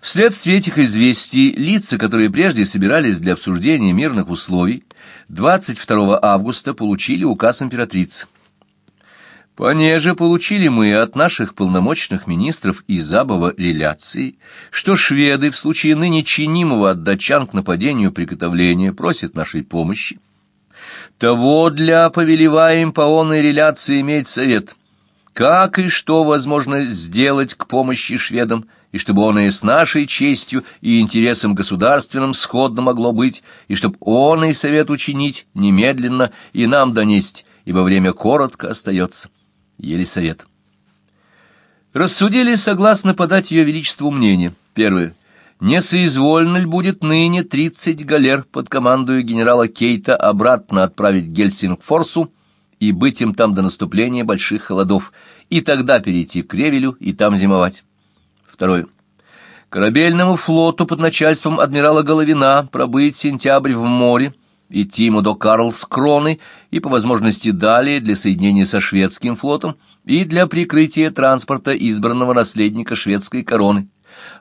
Вследствие этих известий лица, которые прежде собирались для обсуждения мирных условий, 22 августа получили указ императрицы. Понеже получили мы от наших полномочных министров из Абова реляции, что шведы в случае ныне чинимого от датчан к нападению приготовления просят нашей помощи. Того для повелеваем по онной реляции иметь совет, как и что возможно сделать к помощи шведам, и чтобы он и с нашей честью и интересом государственным сходно могло быть, и чтоб он и совет учинить немедленно и нам донесть, ибо время коротко остается. Елисавет. Рассудили согласно подать ее величеству мнение. Первое. Не соизвольно ли будет ныне тридцать галер под командою генерала Кейта обратно отправить Гельсингфорсу и быть им там до наступления больших холодов, и тогда перейти к Ревелю и там зимовать? Второе. Корабельному флоту под начальством адмирала Головина пробыть сентябрь в море, идти ему до Карлскроны и, по возможности, далее для соединения со шведским флотом и для прикрытия транспорта избранного наследника шведской короны,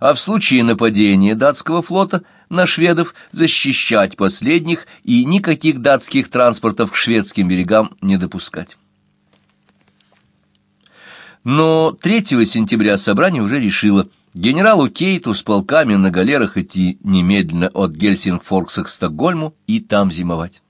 а в случае нападения датского флота на шведов защищать последних и никаких датских транспортов к шведским берегам не допускать. Но 3 сентября собрание уже решило – генералу Кейту с полками на галерах идти немедленно от Гельсингфоркса к Стокгольму и там зимовать.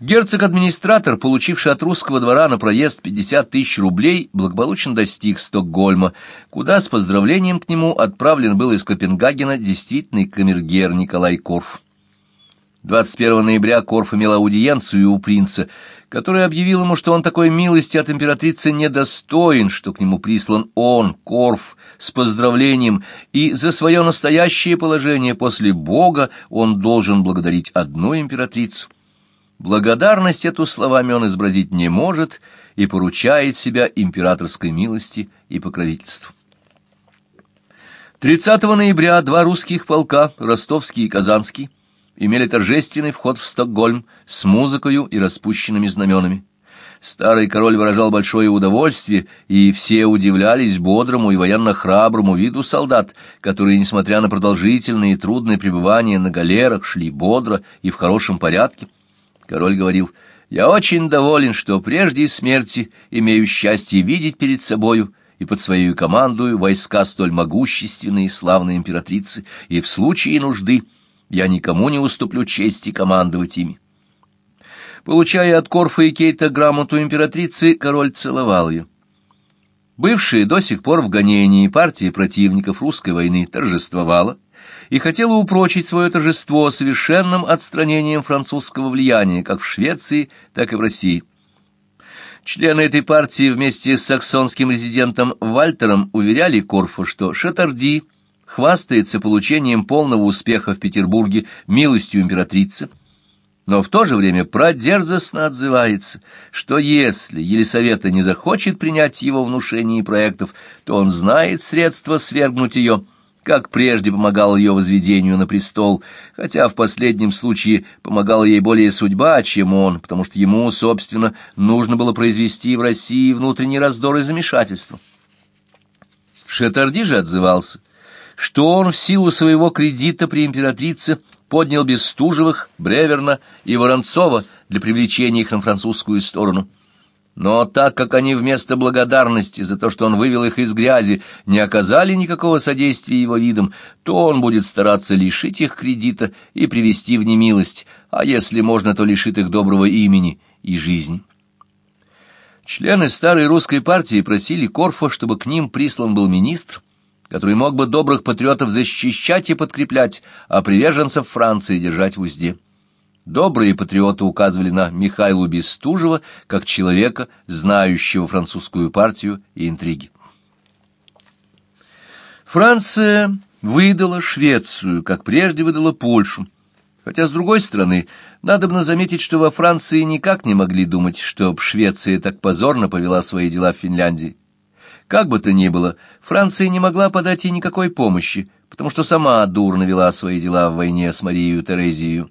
Герцог-администратор, получивший от русского двора на проезд 50 тысяч рублей, благополучно достиг Стокгольма, куда с поздравлением к нему отправлен был из Копенгагена действительный камергер Николай Корф. 21 ноября Корф имел аудиенцию у принца, который объявил ему, что он такой милости от императрицы недостоин, что к нему прислан он, Корф, с поздравлением, и за свое настоящее положение после Бога он должен благодарить одну императрицу. Благодарность эту словами он изобразить не может и поручает себя императорской милости и покровительству. 30 ноября два русских полка, ростовский и казанский, имели торжественный вход в Стокгольм с музыкою и распущенными знаменами. Старый король выражал большое удовольствие, и все удивлялись бодрому и военно-храброму виду солдат, которые, несмотря на продолжительные и трудные пребывания на галерах, шли бодро и в хорошем порядке. Король говорил, «Я очень доволен, что прежде смерти имею счастье видеть перед собою и под свою командою войска столь могущественные и славные императрицы, и в случае нужды — я никому не уступлю чести командовать ими. Получая от Корфа и Кейта грамоту императрицы, король целовал ее. Бывшая до сих пор в гонении партия противников русской войны торжествовала и хотела упрочить свое торжество совершенным отстранением французского влияния как в Швеции, так и в России. Члены этой партии вместе с саксонским резидентом Вальтером уверяли Корфа, что Шатарди – хвастается получением полного успеха в Петербурге милостью императрицы, но в то же время продерзостно отзывается, что если Елисавета не захочет принять его внушение и проектов, то он знает средства свергнуть ее, как прежде помогал ее возведению на престол, хотя в последнем случае помогала ей более судьба, чем он, потому что ему, собственно, нужно было произвести в России внутренний раздор и замешательство. Шетарди же отзывался, что он в силу своего кредита при императрице поднял Бестужевых, Бреверна и Воронцова для привлечения их на французскую сторону. Но так как они вместо благодарности за то, что он вывел их из грязи, не оказали никакого содействия его видам, то он будет стараться лишить их кредита и привести в немилость, а если можно, то лишит их доброго имени и жизни. Члены старой русской партии просили Корфа, чтобы к ним прислан был министр, который мог бы добрых патриотов защищать и подкреплять, а приверженцев Франции держать в узде. Добрые патриоты указывали на Михаила Бестужева как человека, знающего французскую партию и интриги. Франция выдала Швецию, как прежде выдала Польшу. Хотя, с другой стороны, надобно заметить, что во Франции никак не могли думать, что Швеция так позорно повела свои дела в Финляндии. Как бы то ни было, Франция не могла подать ей никакой помощи, потому что сама дурно вела свои дела в войне с Марией Терезией.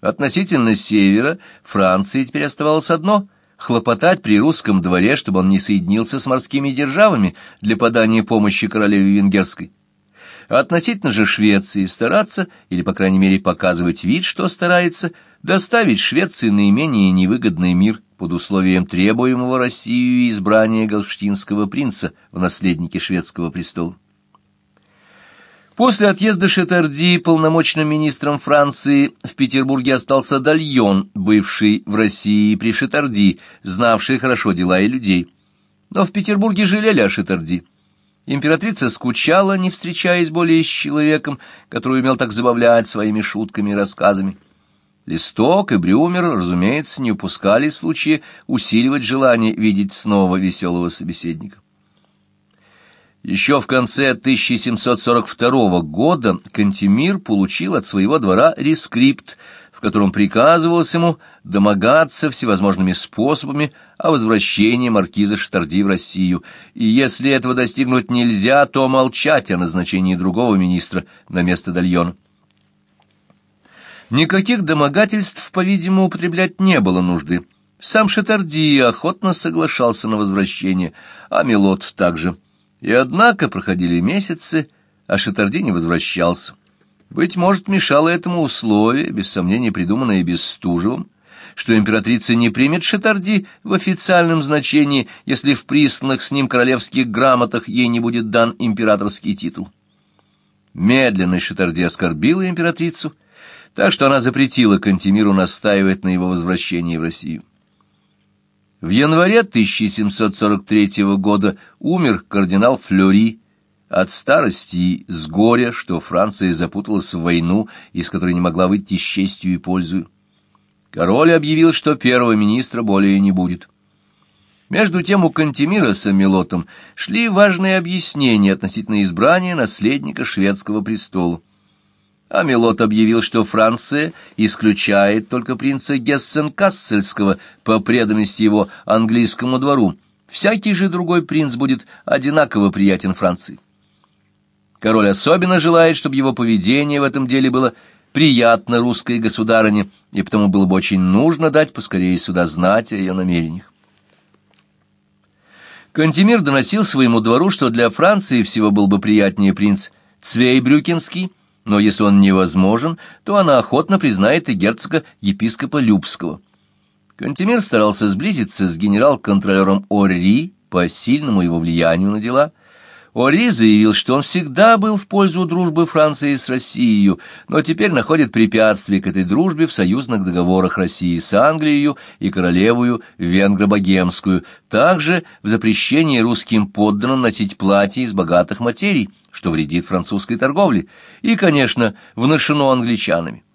Относительно севера Франции теперь оставалось одно хлопотать при русском дворе, чтобы он не соединился с морскими державами для подания помощи королеве венгерской. Относительно же Швеции стараться, или, по крайней мере, показывать вид, что старается, доставить Швеции наименее невыгодный мир под условием требуемого Россию избрания галштинского принца в наследнике шведского престола. После отъезда Шетарди полномочным министром Франции в Петербурге остался Дальон, бывший в России при Шетарди, знавший хорошо дела и людей. Но в Петербурге жалели о Шетарди. Императрица скучала, не встречаясь более с человеком, который умел так забавлять своими шутками и рассказами. Листок и Брюмер, разумеется, не упускали случая усиливать желание видеть снова веселого собеседника. Еще в конце 1742 года Кантемир получил от своего двора рескрипт, в котором приказывалось ему домогаться всевозможными способами о возвращении маркиза Штарди в Россию, и если этого достигнуть нельзя, то молчать о назначении другого министра на место Дальона. Никаких домогательств, по-видимому, употреблять не было нужды. Сам Шатарди охотно соглашался на возвращение, а Милот также. И однако проходили месяцы, а Шатарди не возвращался. Быть может, мешало этому условие, без сомнения придуманное Бестужевым, что императрица не примет Шатарди в официальном значении, если в присланных с ним королевских грамотах ей не будет дан императорский титул. Медленно Шатарди оскорбила императрицу, так что она запретила Кантемиру настаивать на его возвращении в Россию. В январе 1743 года умер кардинал Флори от старости и с горя, что Франция запуталась в войну, из которой не могла выйти с честью и пользою. Король объявил, что первого министра более не будет. Между тем у Кантемира с Амилотом шли важные объяснения относительно избрания наследника шведского престола. Амилот объявил, что Франция исключает только принца Гессен-Кассельского по преданности его английскому двору. Всякий же другой принц будет одинаково приятен Франции. Король особенно желает, чтобы его поведение в этом деле было приятно русской государыне, и потому было бы очень нужно дать поскорее сюда знать о ее намерениях. Кантемир доносил своему двору, что для Франции всего был бы приятнее принц Цвейбрюкинский, но если он невозможен, то она охотно признает и герцога епископа Любского. Кантемир старался сблизиться с генерал-контролером Орри по сильному его влиянию на дела. Ори заявил, что он всегда был в пользу дружбы Франции с Россией, но теперь находит препятствие к этой дружбе в союзных договорах России с Англией и королевою венгро-богемскую, также в запрещении русским подданным носить платья из богатых материй, что вредит французской торговле, и, конечно, вношено англичанами.